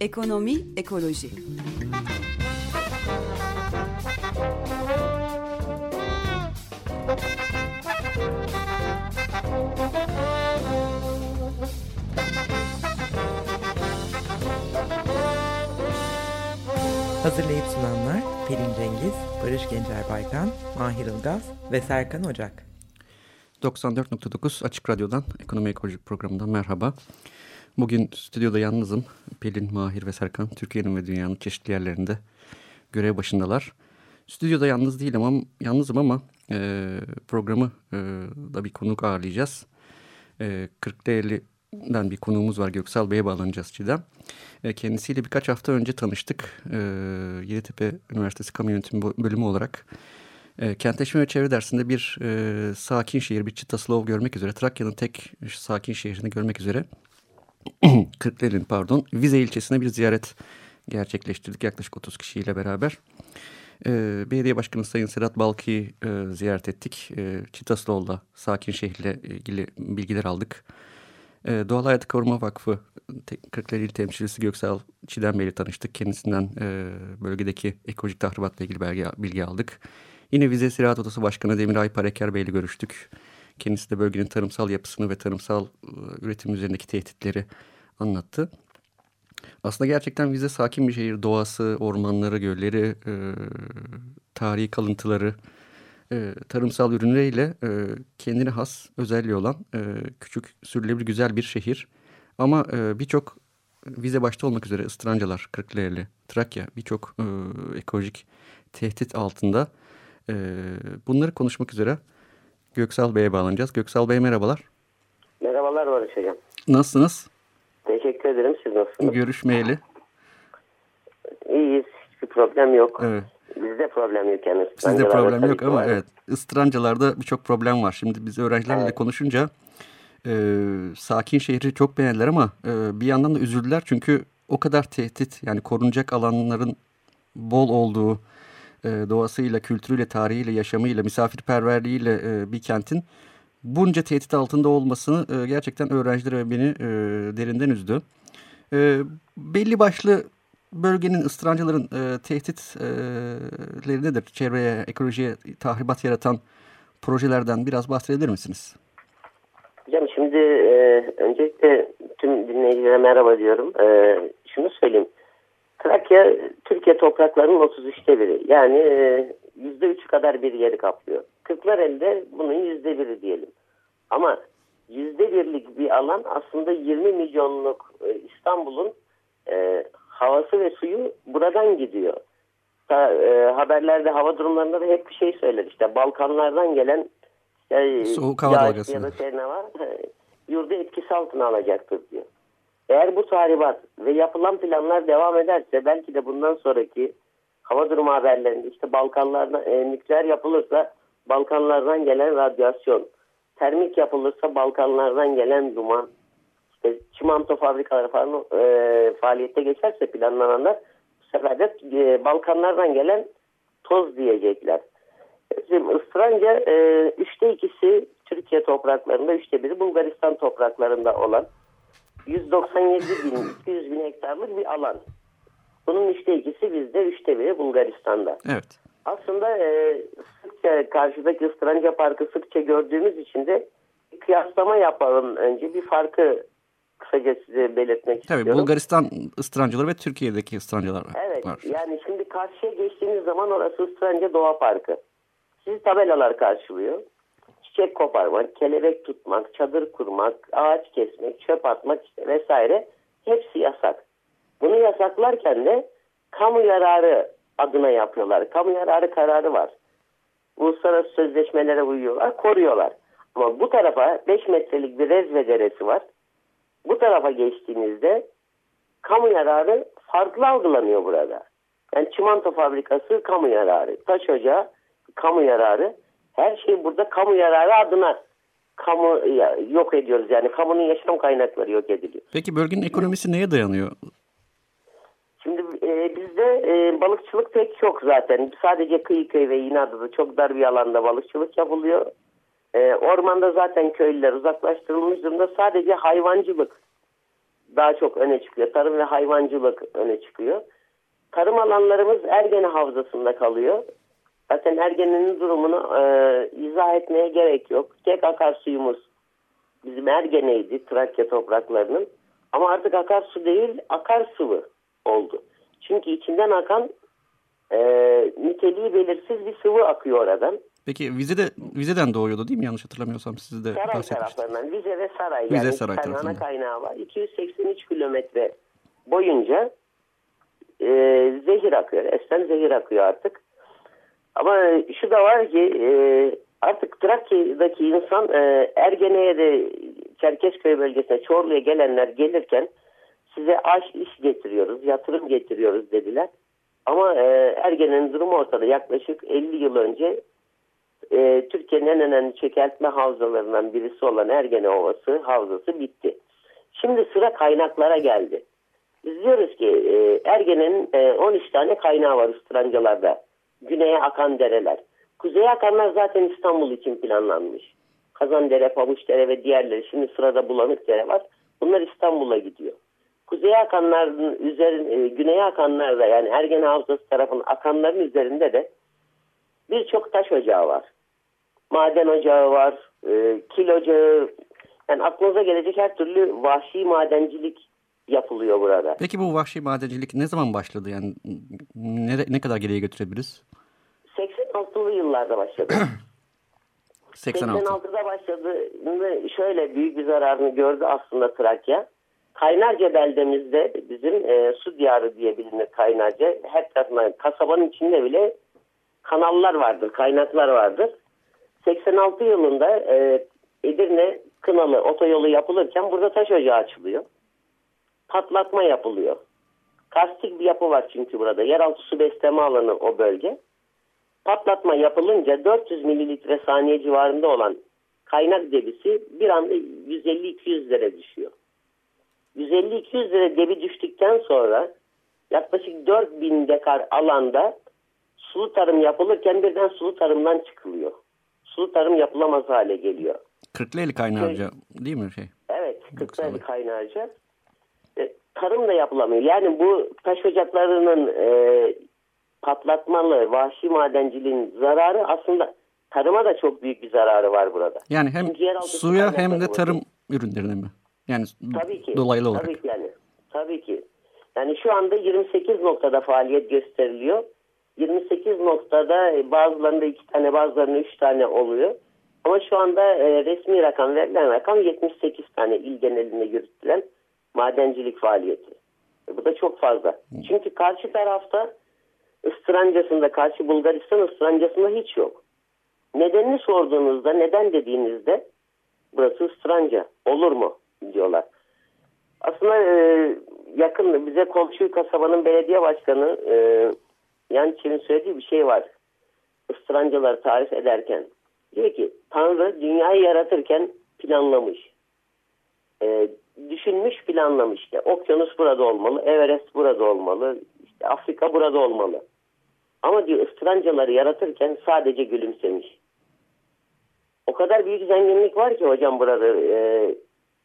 Ekonomi, ekoloji. Hazırlayıp sunanlar Pelin Cengiz, Barış Gencer Baykan, Mahir Ilgaz ve Serkan Ocak. 94.9 Açık Radyo'dan Ekonomi Ekolojik Programı'ndan merhaba. Bugün stüdyoda yalnızım. Pelin, Mahir ve Serkan Türkiye'nin ve dünyanın çeşitli yerlerinde görev başındalar. Stüdyoda yalnız değilim ama yalnızım ama e, programı e, da bir konuk ağırlayacağız. E, 40'lı bir konuğumuz var Göksal Bey'e bağlanacağız Çiğdem. E, kendisiyle birkaç hafta önce tanıştık. E, Yeditepe Üniversitesi Kamu Yönetimi bölümü olarak e, kentleşme ve çevre dersinde bir e, sakin şehir, bir Çitaslov görmek üzere, Trakya'nın tek sakin şehrini görmek üzere Kırklareli pardon Vize ilçesine bir ziyaret gerçekleştirdik yaklaşık 30 kişiyle beraber. Belediye Başkanı Sayın Sedat Balki'yi e, ziyaret ettik. E, Çitaslov'la sakin şehirle ilgili bilgiler aldık. E, Doğal Hayatı Koruma Vakfı Kırklareli temsilcisi Göksel Çiğdem Bey'le tanıştık. Kendisinden e, bölgedeki ekolojik tahribatla ilgili belge, bilgi aldık. Yine Vize Ziraat Odası Başkanı Demiray Pareker Bey'le görüştük. Kendisi de bölgenin tarımsal yapısını ve tarımsal üretim üzerindeki tehditleri anlattı. Aslında gerçekten Vize sakin bir şehir. Doğası, ormanları, gölleri, e, tarihi kalıntıları, e, tarımsal ürünleriyle e, kendine has özelliği olan e, küçük, sürülebilir güzel bir şehir. Ama e, birçok Vize başta olmak üzere Istrancalar, Kırklareli, Trakya birçok e, ekolojik tehdit altında. E, bunları konuşmak üzere Göksal Bey'e bağlanacağız. Göksal Bey merhabalar. Merhabalar Barış Hocam. Nasılsınız? Teşekkür ederim. Siz nasılsınız? Görüşmeyeli. İyiyiz. Hiçbir problem yok. Evet. Bizde problem yok yani. Sizde problem yok ama var. evet. Istrancalarda birçok problem var. Şimdi biz öğrencilerle evet. konuşunca e, sakin şehri çok beğendiler ama e, bir yandan da üzüldüler. Çünkü o kadar tehdit yani korunacak alanların bol olduğu e, doğasıyla, kültürüyle, tarihiyle, yaşamıyla, misafirperverliğiyle e, bir kentin bunca tehdit altında olmasını e, gerçekten öğrenciler ve beni e, derinden üzdü. E, belli başlı bölgenin ıstırancıların e, tehditleri nedir? Çevreye, ekolojiye tahribat yaratan projelerden biraz bahsedebilir misiniz? Hocam şimdi e, öncelikle tüm dinleyicilere merhaba diyorum. E, şunu söyleyeyim. Trakya Türkiye topraklarının 33'te biri. Yani e, %3 kadar bir yeri kaplıyor. Kırklareli'de bunun %1'i diyelim. Ama %1'lik bir alan aslında 20 milyonluk e, İstanbul'un e, havası ve suyu buradan gidiyor. Ta, e, haberlerde hava durumlarında da hep bir şey söyler işte Balkanlardan gelen e, soğuk hava dalgası ya da şey ne var yurdu etkisi altına alacaktır diyor. Eğer bu tahribat ve yapılan planlar devam ederse belki de bundan sonraki hava durumu haberlerinde işte Balkanlardan e, nükleer yapılırsa Balkanlardan gelen radyasyon, termik yapılırsa Balkanlardan gelen duman, işte çimento fabrikaları falan e, faaliyette geçerse planlananlar bu sefer de e, Balkanlardan gelen toz diyecekler. Şimdi ıstıranca e, üçte ikisi Türkiye topraklarında, üçte biri Bulgaristan topraklarında olan 197 bin, 200 bin hektarlık bir alan. Bunun üçte ikisi bizde, üçte biri Bulgaristan'da. Evet. Aslında e, sıkça karşıdaki ıstıranca parkı sıkça gördüğümüz için de kıyaslama yapalım önce. Bir farkı kısaca size belirtmek Tabii, istiyorum. Bulgaristan ıstırancıları ve Türkiye'deki ıstırancılar var. Evet. Yani şimdi karşıya geçtiğiniz zaman orası ıstıranca doğa parkı. Sizi tabelalar karşılıyor. Çiçek koparmak, kelebek tutmak, çadır kurmak, ağaç kesmek, çöp atmak işte vesaire hepsi yasak. Bunu yasaklarken de kamu yararı adına yapıyorlar. Kamu yararı kararı var. Uluslararası sözleşmelere uyuyorlar, koruyorlar. Ama bu tarafa 5 metrelik bir rezve deresi var. Bu tarafa geçtiğinizde kamu yararı farklı algılanıyor burada. Yani çimento fabrikası kamu yararı, taş ocağı kamu yararı. Her şey burada kamu yararı adına kamu yok ediyoruz. Yani kamunun yaşam kaynakları yok ediliyor. Peki bölgenin ekonomisi neye dayanıyor? Şimdi e, bizde e, balıkçılık pek yok zaten. Sadece Kıyıköy ve İnada'da çok dar bir alanda balıkçılık yapılıyor. E, ormanda zaten köylüler uzaklaştırılmış durumda. Sadece hayvancılık daha çok öne çıkıyor. Tarım ve hayvancılık öne çıkıyor. Tarım alanlarımız Ergene Havzası'nda kalıyor. Zaten Ergene'nin durumunu e, izah etmeye gerek yok. Tek akarsuyumuz bizim Ergene'ydi Trakya topraklarının. Ama artık akarsu değil akarsıvı oldu. Çünkü içinden akan e, niteliği belirsiz bir sıvı akıyor oradan. Peki Vize'de, Vize'den doğuyordu değil mi? Yanlış hatırlamıyorsam siz de Saray taraflarından. Vize ve Saray. Vize yani Saray ana kaynağı var. 283 kilometre boyunca e, zehir akıyor. Esen zehir akıyor artık. Ama şu da var ki e, artık Trakya'daki insan e, Ergene'ye de Çerkezköy bölgesine Çorlu'ya gelenler gelirken size aş iş getiriyoruz, yatırım getiriyoruz dediler. Ama e, Ergene'nin durumu ortada. Yaklaşık 50 yıl önce e, Türkiye'nin en önemli çökeltme havzalarından birisi olan Ergene Ovası havzası bitti. Şimdi sıra kaynaklara geldi. Biz diyoruz ki e, Ergene'nin e, 13 tane kaynağı var ıstrancalarda. Güneye akan dereler. Kuzeye akanlar zaten İstanbul için planlanmış. Kazandere, Pamuçdere ve diğerleri. Şimdi sırada bulanık dere var. Bunlar İstanbul'a gidiyor. Kuzeye akanların üzerine, e, güneye akanlar da yani Ergene Havzası tarafının akanların üzerinde de birçok taş ocağı var. Maden ocağı var, e, kil ocağı. Yani aklınıza gelecek her türlü vahşi madencilik yapılıyor burada. Peki bu vahşi madencilik ne zaman başladı? Yani ne, ne kadar geriye götürebiliriz? 86'lı yıllarda başladı. 86. 86'da başladığında şöyle büyük bir zararını gördü aslında Trakya. Kaynarca beldemizde bizim e, su diyarı diye bilinir Kaynarca. Her tarafından kasabanın içinde bile kanallar vardır, kaynaklar vardır. 86 yılında e, Edirne Kınalı otoyolu yapılırken burada taş ocağı açılıyor. Patlatma yapılıyor. Karstik bir yapı var çünkü burada. Yeraltı su besleme alanı o bölge. Patlatma yapılınca 400 mililitre saniye civarında olan kaynak debisi bir anda 150-200 lira düşüyor. 150-200 lira debi düştükten sonra yaklaşık 4000 dekar alanda sulu tarım yapılırken birden sulu tarımdan çıkılıyor. Sulu tarım yapılamaz hale geliyor. Kırklareli kaynarca değil mi şey? Evet, Kırklareli kaynarca. E, tarım da yapılamıyor. Yani bu taş ocaklarının e, patlatmalı, vahşi madenciliğin zararı aslında tarıma da çok büyük bir zararı var burada. Yani hem suya hem de tarım ürünlerine mi? Yani tabii ki, dolaylı olarak. Tabii ki yani. Tabii ki. Yani şu anda 28 noktada faaliyet gösteriliyor. 28 noktada bazılarında iki tane bazılarında üç tane oluyor. Ama şu anda e, resmi rakam verilen rakam 78 tane il genelinde yürütülen madencilik faaliyeti. E, bu da çok fazla. Hı. Çünkü karşı tarafta ıstırancasında, karşı Bulgaristan ıstırancasında hiç yok. Nedenini sorduğunuzda, neden dediğinizde burası ıstıranca olur mu diyorlar. Aslında e, yakın bize komşu kasabanın belediye başkanı e, Yançer'in söylediği bir şey var. Istırancaları tarif ederken. Diyor ki Tanrı dünyayı yaratırken planlamış. E, düşünmüş planlamış. İşte, Okyanus burada olmalı, Everest burada olmalı, işte Afrika burada olmalı. Ama diyor ıstırancaları yaratırken sadece gülümsemiş. O kadar büyük zenginlik var ki hocam burada. E,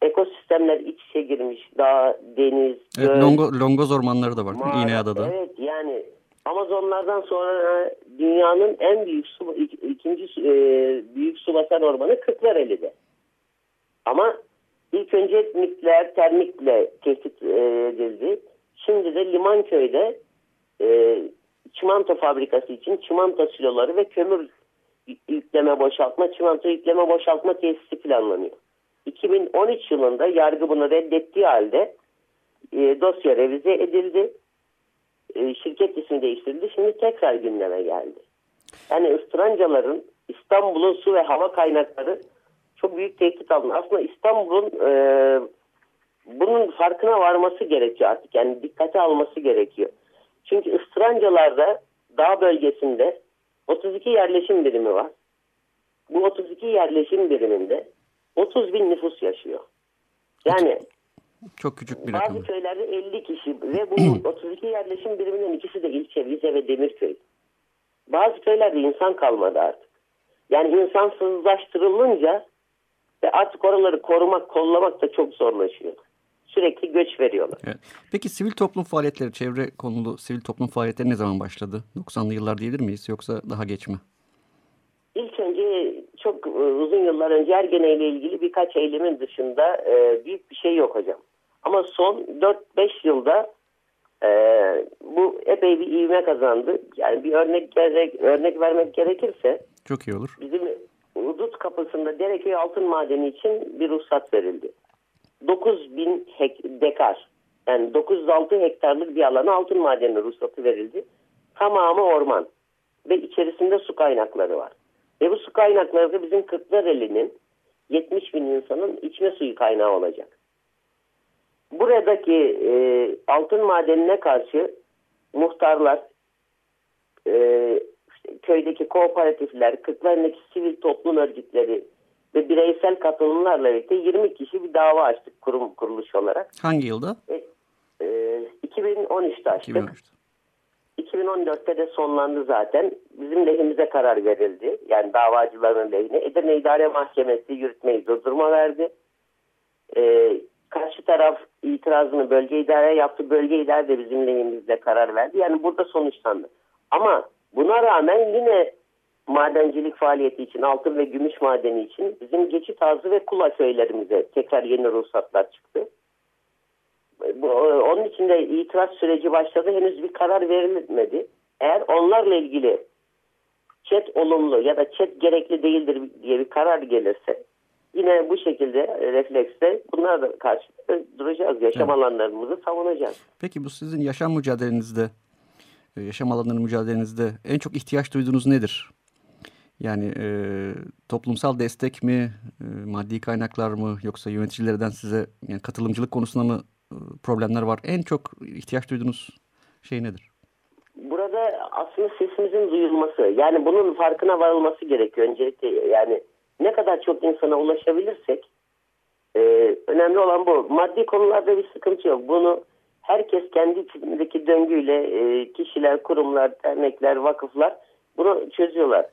ekosistemler iç içe girmiş. Dağ, deniz, göl. Evet, Longo, Longoz ormanları da var mağara, İğneada'da. Evet yani Amazonlardan sonra dünyanın en büyük su, ikinci e, büyük su basan ormanı Kırklareli'de. Ama ilk önce nükleer termikle tehdit e, edildi. Şimdi de Limanköy'de e, çimento fabrikası için çimento siloları ve kömür yükleme boşaltma, çimento yükleme boşaltma tesisi planlanıyor. 2013 yılında yargı bunu reddettiği halde e, dosya revize edildi. E, şirket ismi değiştirildi. Şimdi tekrar gündeme geldi. Yani ıstırancaların İstanbul'un su ve hava kaynakları çok büyük tehdit altında. Aslında İstanbul'un e, bunun farkına varması gerekiyor artık. Yani dikkate alması gerekiyor. Çünkü ıstırancalarda dağ bölgesinde 32 yerleşim birimi var. Bu 32 yerleşim biriminde 30 bin nüfus yaşıyor. Yani Çok küçük bir Bazı rakam. köylerde 50 kişi ve bu 32 yerleşim biriminden ikisi de ilçe, Rize ve Demirköy. Bazı köylerde insan kalmadı artık. Yani insansızlaştırılınca ve artık oraları korumak, kollamak da çok zorlaşıyor. Sürekli göç veriyorlar. Evet. Peki sivil toplum faaliyetleri, çevre konulu sivil toplum faaliyetleri ne zaman başladı? 90'lı yıllar diyebilir miyiz yoksa daha geç mi? İlk önce çok e, uzun yıllar önce Ergene ile ilgili birkaç eylemin dışında e, büyük bir şey yok hocam. Ama son 4-5 yılda e, bu epey bir ivme kazandı. Yani bir örnek gerek, örnek vermek gerekirse Çok iyi olur. bizim Udut kapısında Dereköy altın madeni için bir ruhsat verildi. 9000 hek dekar yani 906 hektarlık bir alana altın madeni ruhsatı verildi. Tamamı orman ve içerisinde su kaynakları var. Ve bu su kaynakları da bizim Kırklareli'nin 70 bin insanın içme suyu kaynağı olacak. Buradaki e, altın madenine karşı muhtarlar, e, işte köydeki kooperatifler, Kırklareli'ndeki sivil toplum örgütleri ve bireysel katılımlarla birlikte 20 kişi bir dava açtık kurum kuruluş olarak. Hangi yılda? E, e, 2013'te açtık. 2013'te. 2014'te de sonlandı zaten. Bizim lehimize karar verildi. Yani davacıların lehine. Edirne İdare Mahkemesi yürütmeyi durdurma verdi. Ee, karşı taraf itirazını bölge idare yaptı. Bölge idare de bizim lehimizde karar verdi. Yani burada sonuçlandı. Ama buna rağmen yine madencilik faaliyeti için, altın ve gümüş madeni için bizim Geçit Ağzı ve Kula köylerimize tekrar yeni ruhsatlar çıktı. Bu, onun için de itiraz süreci başladı. Henüz bir karar verilmedi. Eğer onlarla ilgili çet olumlu ya da çet gerekli değildir diye bir karar gelirse yine bu şekilde refleksle bunlara da karşı duracağız. Yaşam Evet. alanlarımızı savunacağız. Peki bu sizin yaşam mücadelenizde, e, yaşam alanları mücadelenizde en çok ihtiyaç duyduğunuz nedir? Yani e, toplumsal destek mi, e, maddi kaynaklar mı yoksa yöneticilerden size yani katılımcılık konusunda mı e, problemler var? En çok ihtiyaç duyduğunuz şey nedir? Burada aslında sesimizin duyulması yani bunun farkına varılması gerekiyor öncelikle yani ne kadar çok insana ulaşabilirsek e, önemli olan bu. Maddi konularda bir sıkıntı yok. Bunu herkes kendi içindeki döngüyle e, kişiler, kurumlar, dernekler, vakıflar bunu çözüyorlar.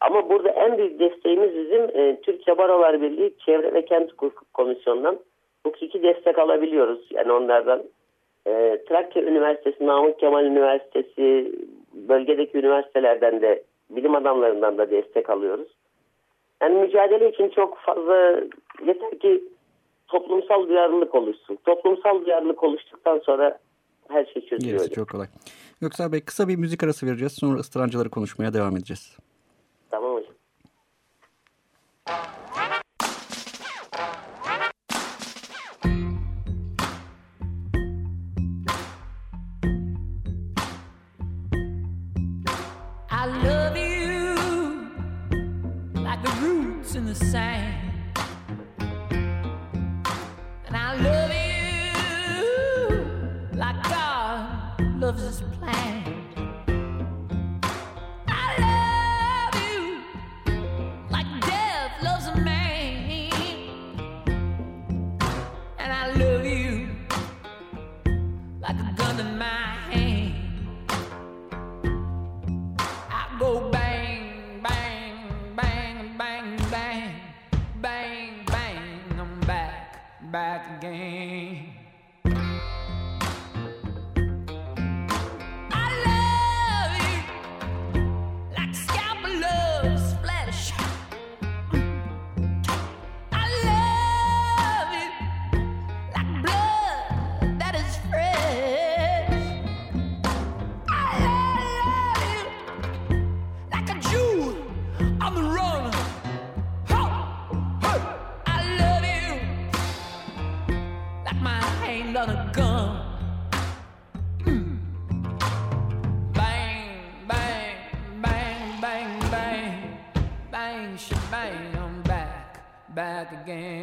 Ama burada en büyük desteğimiz bizim e, Türkçe Barolar Birliği Çevre ve Kent Komisyonu'ndan hukuki destek alabiliyoruz. Yani onlardan e, Trakya Üniversitesi, Namık Kemal Üniversitesi, bölgedeki üniversitelerden de bilim adamlarından da destek alıyoruz. Yani mücadele için çok fazla yeter ki toplumsal duyarlılık oluşsun. Toplumsal duyarlılık oluştuktan sonra her şey çözülüyor. Gerisi çok kolay. Göksel Bey kısa bir müzik arası vereceğiz. Sonra ıstırancıları konuşmaya devam edeceğiz. The same. And I love you like God loves his again.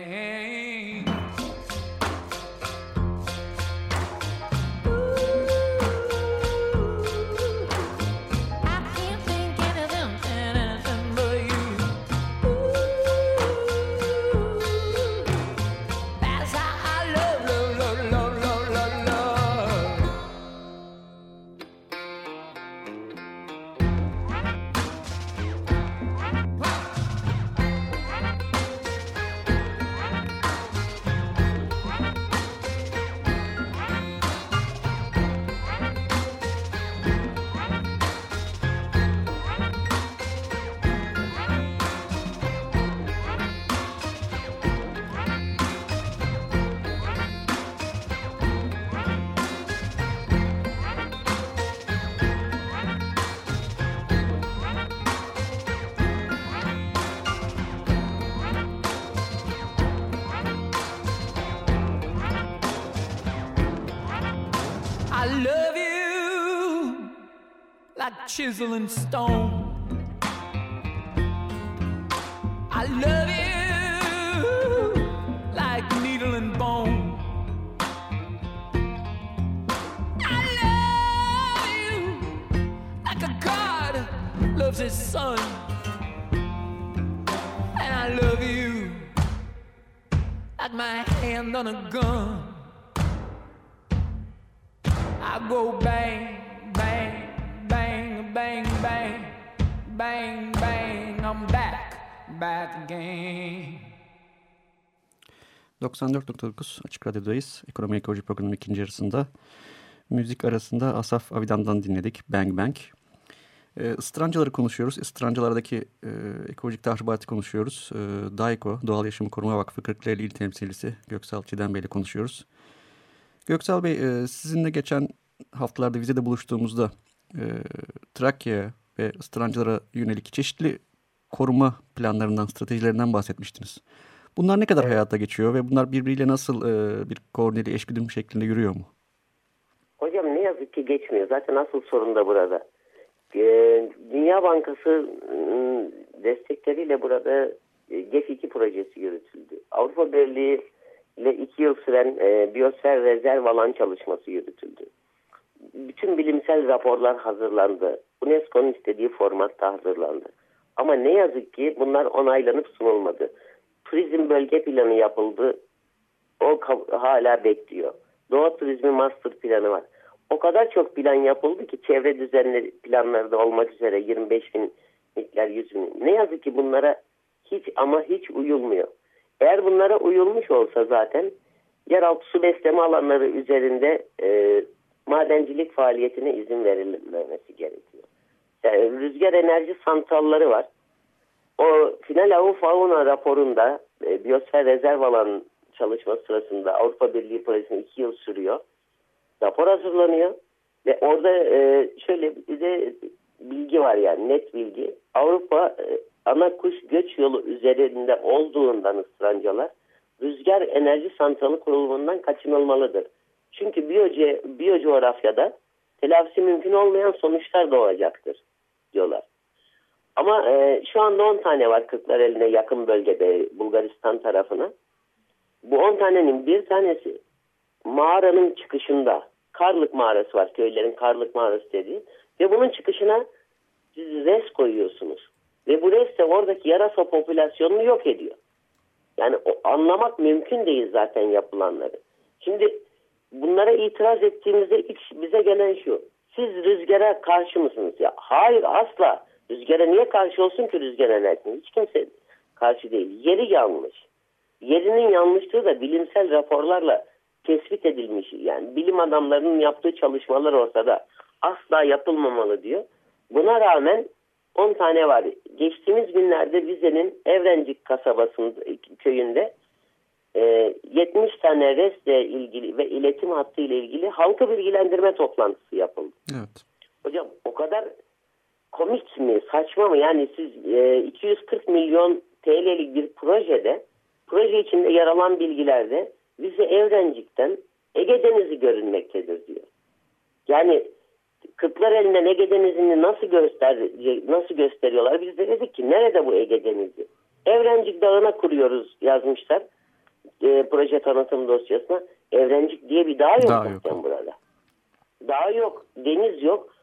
Chisel and stone. I love you like needle and bone. I love you like a God loves his son. And I love you like my hand on a gun. I go bang, bang, bang, bang, bang. I'm back, back again. 94.9 Açık Radyo'dayız. Ekonomi Ekoloji Programı'nın ikinci yarısında. Müzik arasında Asaf Avidan'dan dinledik. Bang Bang. E, ıstırancaları konuşuyoruz. Istırancalardaki e, ekolojik tahribatı konuşuyoruz. E, DAIKO, Doğal Yaşamı Koruma Vakfı Kırklareli İl Temsilcisi Göksal Çiğdem Bey ile konuşuyoruz. Göksal Bey, e, sizinle geçen haftalarda vizede buluştuğumuzda e, Trakya'ya ve ıstırancalara yönelik çeşitli koruma planlarından, stratejilerinden bahsetmiştiniz. Bunlar ne kadar hayata geçiyor ve bunlar birbiriyle nasıl e, bir koordineli eşgüdüm şeklinde yürüyor mu? Hocam ne yazık ki geçmiyor. Zaten asıl sorun da burada. Ee, Dünya Bankası ıı, destekleriyle burada e, GEF2 projesi yürütüldü. Avrupa Birliği ile iki yıl süren e, biyosfer rezerv alan çalışması yürütüldü. Bütün bilimsel raporlar hazırlandı. UNESCO'nun istediği formatta hazırlandı. Ama ne yazık ki bunlar onaylanıp sunulmadı. Turizm bölge planı yapıldı. O hala bekliyor. Doğa turizmi master planı var. O kadar çok plan yapıldı ki çevre düzenli planları da olmak üzere 25 bin miktar 100 bin. Ne yazık ki bunlara hiç ama hiç uyulmuyor. Eğer bunlara uyulmuş olsa zaten yeraltı su besleme alanları üzerinde e, madencilik faaliyetine izin verilmemesi gerekiyor. Yani rüzgar enerji santralları var. O final avu fauna raporunda e, biyosfer rezerv alan çalışması sırasında Avrupa Birliği projesinde iki yıl sürüyor. Rapor hazırlanıyor ve orada e, şöyle bir de bilgi var yani net bilgi. Avrupa e, ana kuş göç yolu üzerinde olduğundan ıstırancalar rüzgar enerji santralı kurulumundan kaçınılmalıdır. Çünkü biyoce, biyocoğrafyada telafisi mümkün olmayan sonuçlar doğacaktır diyorlar. Ama e, şu anda 10 tane var Kırklareli'ne yakın bölgede Bulgaristan tarafına. Bu 10 tanenin bir tanesi mağaranın çıkışında Karlık mağarası var köylerin Karlık mağarası dediği ve bunun çıkışına siz res koyuyorsunuz. Ve bu res de oradaki yarasa popülasyonunu yok ediyor. Yani o, anlamak mümkün değil zaten yapılanları. Şimdi bunlara itiraz ettiğimizde ilk bize gelen şu. Siz rüzgara karşı mısınız? ya? Hayır asla. Rüzgara niye karşı olsun ki rüzgar enerjisine? Hiç kimse karşı değil. Yeri yanlış. Yerinin yanlışlığı da bilimsel raporlarla tespit edilmiş. Yani bilim adamlarının yaptığı çalışmalar ortada. Asla yapılmamalı diyor. Buna rağmen 10 tane var. Geçtiğimiz günlerde Rize'nin Evrencik kasabasında köyünde e, 70 tane resle ilgili ve iletim hattı ile ilgili halkı bilgilendirme toplantısı yapıldı. Evet. Hocam o kadar komik mi saçma mı yani siz e, 240 milyon TL'lik bir projede proje içinde yer alan bilgilerde bize Evrencik'ten Ege Denizi görünmektedir diyor. Yani Kırklar elinden Ege Denizi'ni nasıl göster nasıl gösteriyorlar? Biz de dedik ki nerede bu Ege Denizi? Evrencik Dağı'na kuruyoruz yazmışlar. E, proje tanıtım dosyasına. Evrencik diye bir dağ yok, Dağ yok. burada. Dağ yok, deniz yok.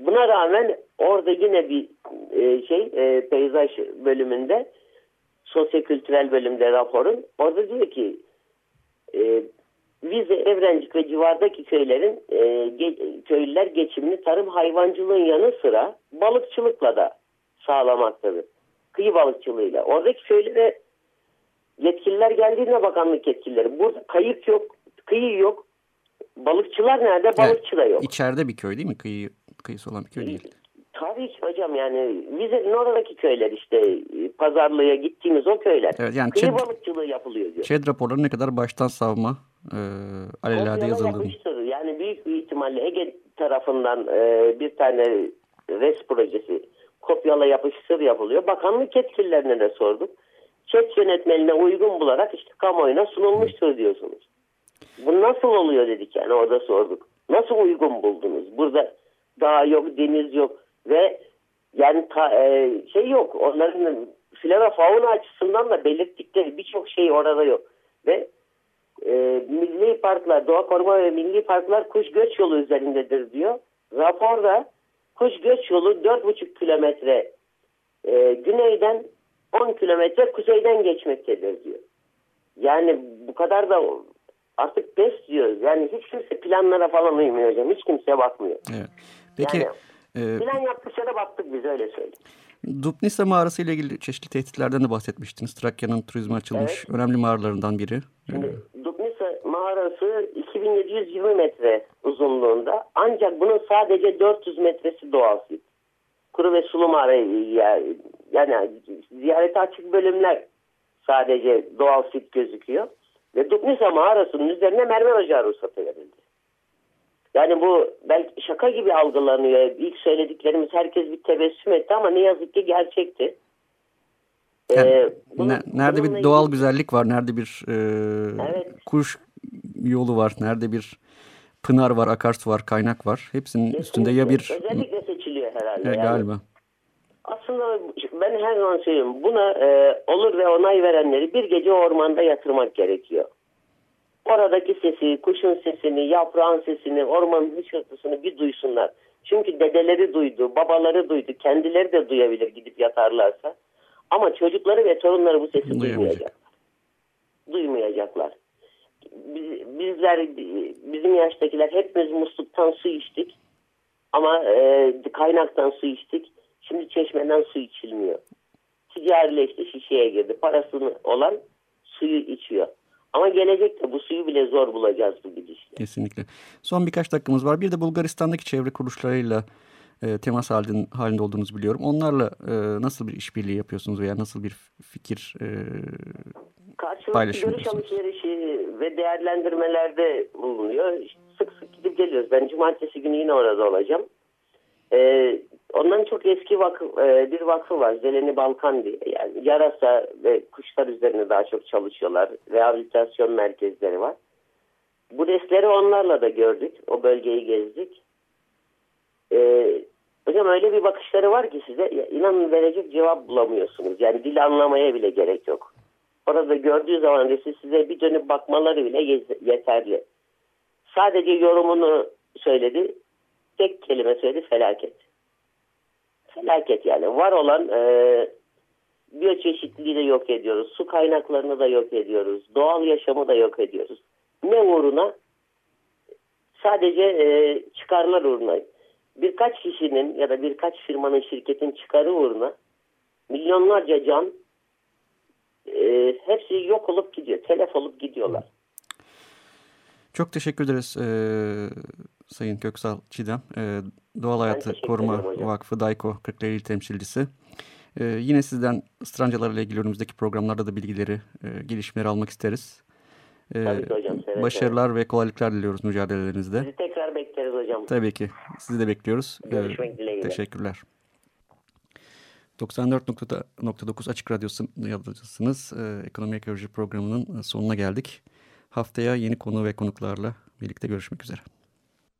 Buna rağmen orada yine bir e, şey e, peyzaj bölümünde sosyokültürel bölümde raporun orada diyor ki e, Vize, Evrencik ve civardaki köylerin e, ge- köylüler geçimini tarım hayvancılığın yanı sıra balıkçılıkla da sağlamaktadır. Kıyı balıkçılığıyla. Oradaki köylere yetkililer geldiğinde bakanlık yetkilileri burada kayıp yok, kıyı yok. Balıkçılar nerede? Balıkçı da yok. İçeride bir köy değil mi? Kıyı, kıyısı olan bir köy değil. Tabii ki hocam yani Vize'nin oradaki köyler işte pazarlığa gittiğimiz o köyler. Evet, yani Kıyı balıkçılığı yapılıyor diyor. ÇED raporları ne kadar baştan savma e, alelade yazıldığını. Yani büyük bir ihtimalle Ege tarafından e, bir tane res projesi kopyala yapıştır yapılıyor. Bakanlık yetkililerine de sorduk. Çet yönetmenine uygun bularak işte kamuoyuna sunulmuştur diyorsunuz. Bu nasıl oluyor dedik yani orada sorduk. Nasıl uygun buldunuz? Burada dağ yok, deniz yok. Ve yani ta, e, şey yok. Onların flora fauna açısından da belirttikleri birçok şey orada yok. Ve e, milli parklar, doğa koruma ve milli parklar kuş göç yolu üzerindedir diyor. Raporda kuş göç yolu 4,5 kilometre e, güneyden 10 kilometre kuzeyden geçmektedir diyor. Yani bu kadar da artık pes diyoruz. Yani hiç kimse planlara falan uymuyor hocam. Hiç kimse bakmıyor. Evet. Peki Yani- e, Plan yaptıkça da baktık biz öyle söyleyeyim. Dubnisa mağarası ile ilgili çeşitli tehditlerden de bahsetmiştiniz. Trakya'nın turizme açılmış önemli mağaralarından biri. Şimdi Dubnisa mağarası 2720 metre uzunluğunda ancak bunun sadece 400 metresi doğal sit. Kuru ve sulu mağara yani ziyarete açık bölümler sadece doğal sit gözüküyor. Ve Dubnisa mağarasının üzerine mermer ocağı ruhsatı verildi. Yani bu belki şaka gibi algılanıyor. İlk söylediklerimiz herkes bir tebessüm etti ama ne yazık ki gerçekti. Yani Ee, bunun- ne- nerede bir doğal ilgili- güzellik var, nerede bir e, Evet. kuş yolu var, nerede bir pınar var, akarsu var, kaynak var. Hepsinin üstünde ya bir Özellikle seçiliyor herhalde. E, yani. galiba. Aslında ben her zaman söylüyorum buna e, olur ve onay verenleri bir gece ormanda yatırmak gerekiyor. Oradaki sesi, kuşun sesini, yaprağın sesini, ormanın hışırtısını bir duysunlar. Çünkü dedeleri duydu, babaları duydu, kendileri de duyabilir gidip yatarlarsa. Ama çocukları ve torunları bu sesi Duyamayacak. duymayacaklar. Duymayacaklar. Biz- Bizler, bizim yaştakiler hepimiz musluktan su içtik. Ama e, kaynaktan su içtik. Şimdi çeşmeden su içilmiyor. Ticarileşti, şişeye girdi. Parasını olan suyu içiyor. Ama gelecekte bu suyu bile zor bulacağız bu gidişle. Kesinlikle. Son birkaç dakikamız var. Bir de Bulgaristan'daki çevre kuruluşlarıyla e, temas halin, halinde olduğunuzu biliyorum. Onlarla e, nasıl bir işbirliği yapıyorsunuz veya nasıl bir fikir e, Karşılıklı görüş alışverişi ve değerlendirmelerde bulunuyor. Sık sık gidip geliyoruz. Ben cumartesi günü yine orada olacağım. Ee, ondan çok eski vakıf, e, bir vakfı var. Zeleni Balkan diye. Yani yarasa ve kuşlar üzerine daha çok çalışıyorlar. Rehabilitasyon merkezleri var. Bu resleri onlarla da gördük. O bölgeyi gezdik. Ee, hocam öyle bir bakışları var ki size ya, inanın verecek cevap bulamıyorsunuz. Yani dil anlamaya bile gerek yok. Orada gördüğü zaman resim size bir dönüp bakmaları bile yeterli. Sadece yorumunu söyledi. Tek kelime söyledi felaket. Felaket yani. Var olan e, biyoçeşitliliği de yok ediyoruz. Su kaynaklarını da yok ediyoruz. Doğal yaşamı da yok ediyoruz. Ne uğruna? Sadece e, çıkarlar uğruna. Birkaç kişinin ya da birkaç firmanın şirketin çıkarı uğruna milyonlarca can e, hepsi yok olup gidiyor. Telef olup gidiyorlar. Çok teşekkür ederiz e, Sayın Köksal Çiğdem. E, Doğal Hayatı Koruma. Vakfı DAIKO Kırklareli temsilcisi. E, yine sizden ıstırancalarla ilgili önümüzdeki programlarda da bilgileri, e, gelişmeleri almak isteriz. E, Tabii ki hocam, seve seve. başarılar ve kolaylıklar diliyoruz mücadelelerinizde. Sizi tekrar bekleriz hocam. Tabii ki. Sizi de bekliyoruz. E, Görüşmek dileğiyle. Teşekkürler. 94.9 Açık Radyosu'ndasınız. E, Ekonomi Ekoloji programının sonuna geldik. Haftaya yeni konu ve konuklarla birlikte görüşmek üzere.